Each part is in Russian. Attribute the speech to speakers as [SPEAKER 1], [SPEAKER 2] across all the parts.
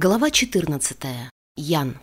[SPEAKER 1] Глава 14. Ян.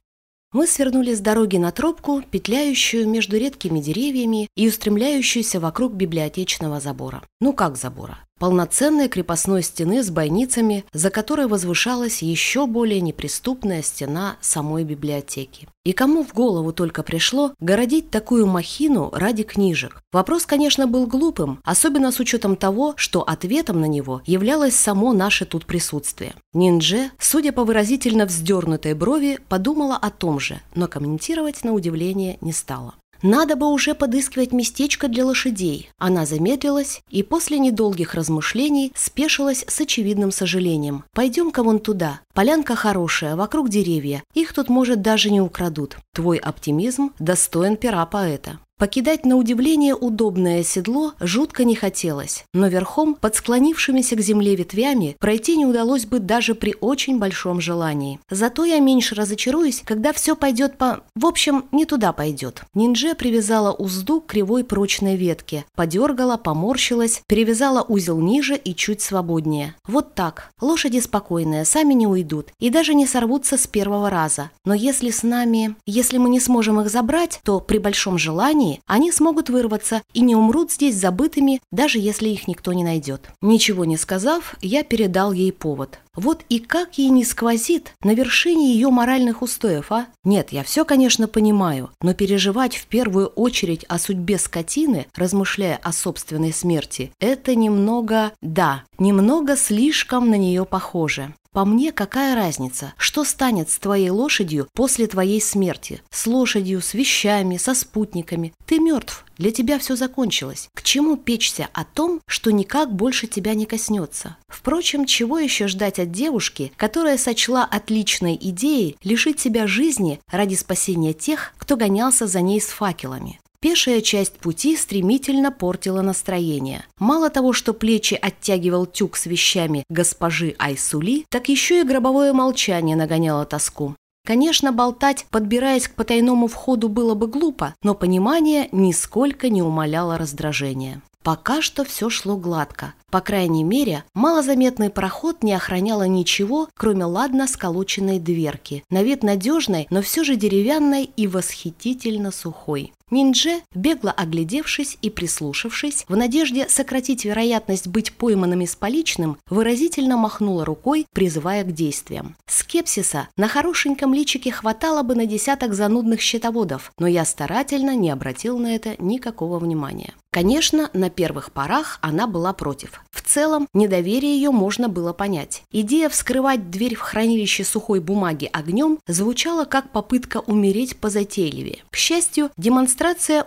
[SPEAKER 1] Мы свернули с дороги на тропку, петляющую между редкими деревьями и устремляющуюся вокруг библиотечного забора. Ну как забора? Полноценной крепостной стены с бойницами, за которой возвышалась еще более неприступная стена самой библиотеки. И кому в голову только пришло городить такую махину ради книжек? Вопрос, конечно, был глупым, особенно с учетом того, что ответом на него являлось само наше тут присутствие. Ниндже, судя по выразительно вздернутой брови, подумала о том же, но комментировать на удивление не стала. Надо бы уже подыскивать местечко для лошадей. Она замедлилась и после недолгих размышлений спешилась с очевидным сожалением. Пойдем-ка вон туда. Полянка хорошая, вокруг деревья. Их тут, может, даже не украдут. Твой оптимизм достоин пера поэта. Покидать на удивление удобное седло жутко не хотелось, но верхом, под склонившимися к земле ветвями, пройти не удалось бы даже при очень большом желании. Зато я меньше разочаруюсь, когда все пойдет по... В общем, не туда пойдет. Ниндже привязала узду к кривой прочной ветке, подергала, поморщилась, перевязала узел ниже и чуть свободнее. Вот так. Лошади спокойные, сами не уйдут и даже не сорвутся с первого раза. Но если с нами... Если мы не сможем их забрать, то при большом желании состоянии, они смогут вырваться и не умрут здесь забытыми, даже если их никто не найдет. Ничего не сказав, я передал ей повод. Вот и как ей не сквозит на вершине ее моральных устоев, а? Нет, я все, конечно, понимаю, но переживать в первую очередь о судьбе скотины, размышляя о собственной смерти, это немного, да, немного слишком на нее похоже. По мне, какая разница, что станет с твоей лошадью после твоей смерти? С лошадью, с вещами, со спутниками. Ты мертв, для тебя все закончилось. К чему печься о том, что никак больше тебя не коснется? Впрочем, чего еще ждать от девушки, которая сочла отличной идеей лишить себя жизни ради спасения тех, кто гонялся за ней с факелами? Пешая часть пути стремительно портила настроение. Мало того, что плечи оттягивал тюк с вещами госпожи Айсули, так еще и гробовое молчание нагоняло тоску. Конечно, болтать, подбираясь к потайному входу, было бы глупо, но понимание нисколько не умаляло раздражение. Пока что все шло гладко. По крайней мере, малозаметный проход не охраняло ничего, кроме ладно сколоченной дверки, на вид надежной, но все же деревянной и восхитительно сухой. Ниндже, бегло оглядевшись и прислушавшись, в надежде сократить вероятность быть пойманными с поличным, выразительно махнула рукой, призывая к действиям. Скепсиса на хорошеньком личике хватало бы на десяток занудных счетоводов, но я старательно не обратил на это никакого внимания. Конечно, на первых порах она была против. В целом, недоверие ее можно было понять. Идея вскрывать дверь в хранилище сухой бумаги огнем звучала как попытка умереть позатейливее. К счастью, демонстрация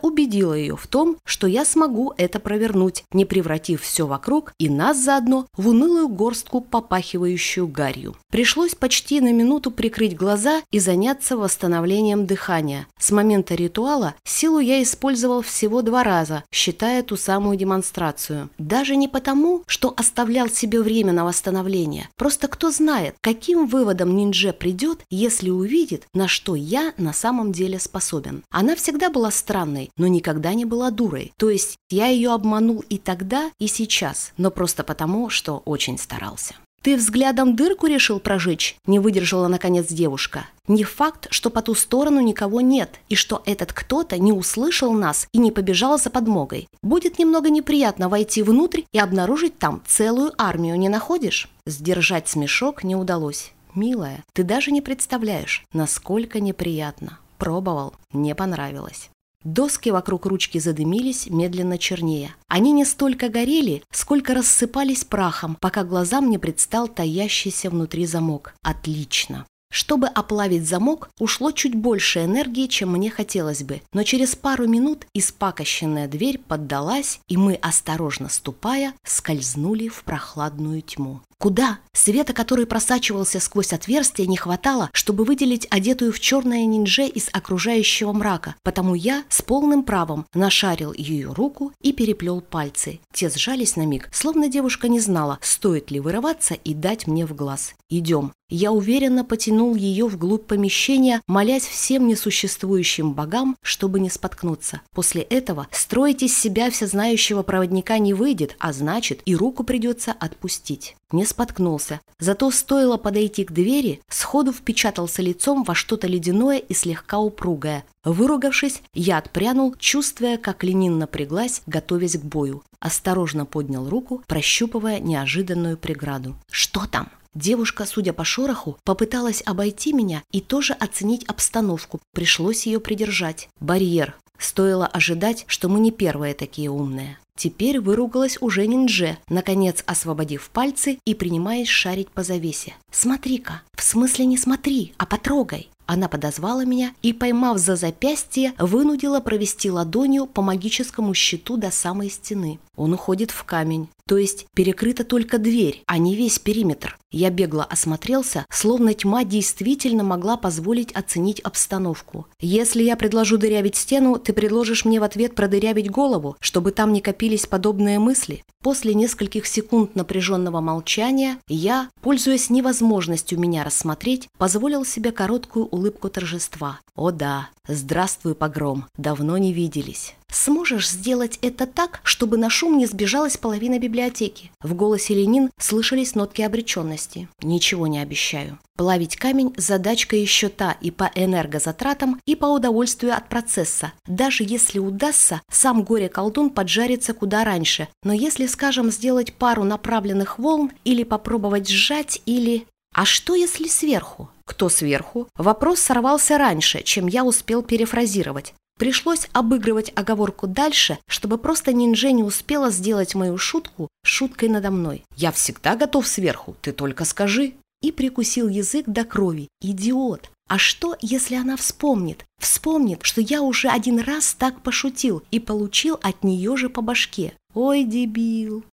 [SPEAKER 1] убедила ее в том, что я смогу это провернуть, не превратив все вокруг и нас заодно в унылую горстку, попахивающую гарью. Пришлось почти на минуту прикрыть глаза и заняться восстановлением дыхания. С момента ритуала силу я использовал всего два раза, считая ту самую демонстрацию. Даже не потому, что оставлял себе время на восстановление. Просто кто знает, каким выводом ниндже придет, если увидит, на что я на самом деле способен. Она всегда была странной, но никогда не была дурой. То есть я ее обманул и тогда, и сейчас, но просто потому, что очень старался. «Ты взглядом дырку решил прожечь?» – не выдержала, наконец, девушка. «Не факт, что по ту сторону никого нет, и что этот кто-то не услышал нас и не побежал за подмогой. Будет немного неприятно войти внутрь и обнаружить там целую армию, не находишь?» Сдержать смешок не удалось. «Милая, ты даже не представляешь, насколько неприятно. Пробовал, не понравилось». Доски вокруг ручки задымились, медленно чернее. Они не столько горели, сколько рассыпались прахом, пока глазам не предстал таящийся внутри замок. Отлично. Чтобы оплавить замок, ушло чуть больше энергии, чем мне хотелось бы, но через пару минут испакощенная дверь поддалась, и мы, осторожно ступая, скользнули в прохладную тьму. Куда? Света, который просачивался сквозь отверстие, не хватало, чтобы выделить одетую в черное ниндже из окружающего мрака, потому я с полным правом нашарил ее руку и переплел пальцы. Те сжались на миг, словно девушка не знала, стоит ли вырываться и дать мне в глаз. «Идем». Я уверенно потянул ее вглубь помещения, молясь всем несуществующим богам, чтобы не споткнуться. После этого строить из себя всезнающего проводника не выйдет, а значит и руку придется отпустить. Не споткнулся. Зато стоило подойти к двери, сходу впечатался лицом во что-то ледяное и слегка упругое. Выругавшись, я отпрянул, чувствуя, как Ленин напряглась, готовясь к бою. Осторожно поднял руку, прощупывая неожиданную преграду. «Что там?» Девушка, судя по шороху, попыталась обойти меня и тоже оценить обстановку. Пришлось ее придержать. Барьер. Стоило ожидать, что мы не первые такие умные. Теперь выругалась уже ниндже, наконец освободив пальцы и принимаясь шарить по завесе. «Смотри-ка! В смысле не смотри, а потрогай!» Она подозвала меня и, поймав за запястье, вынудила провести ладонью по магическому щиту до самой стены. Он уходит в камень, то есть перекрыта только дверь, а не весь периметр. Я бегло осмотрелся, словно тьма действительно могла позволить оценить обстановку. Если я предложу дырявить стену, ты предложишь мне в ответ продырявить голову, чтобы там не копились подобные мысли? После нескольких секунд напряженного молчания я, пользуясь невозможностью меня рассмотреть, позволил себе короткую улыбку торжества. О да, здравствуй, погром, давно не виделись. Сможешь сделать это так, чтобы на шум не сбежалась половина библиотеки? В голосе Ленин слышались нотки обреченности. Ничего не обещаю. Плавить камень – задачка еще та и по энергозатратам, и по удовольствию от процесса. Даже если удастся, сам горе-колдун поджарится куда раньше. Но если, скажем, сделать пару направленных волн или попробовать сжать, или... А что если сверху? Кто сверху? Вопрос сорвался раньше, чем я успел перефразировать. Пришлось обыгрывать оговорку дальше, чтобы просто ниндзя не успела сделать мою шутку шуткой надо мной. «Я всегда готов сверху, ты только скажи» и прикусил язык до крови. Идиот! А что, если она вспомнит? Вспомнит, что я уже один раз так пошутил и получил от нее же по башке. Ой, дебил!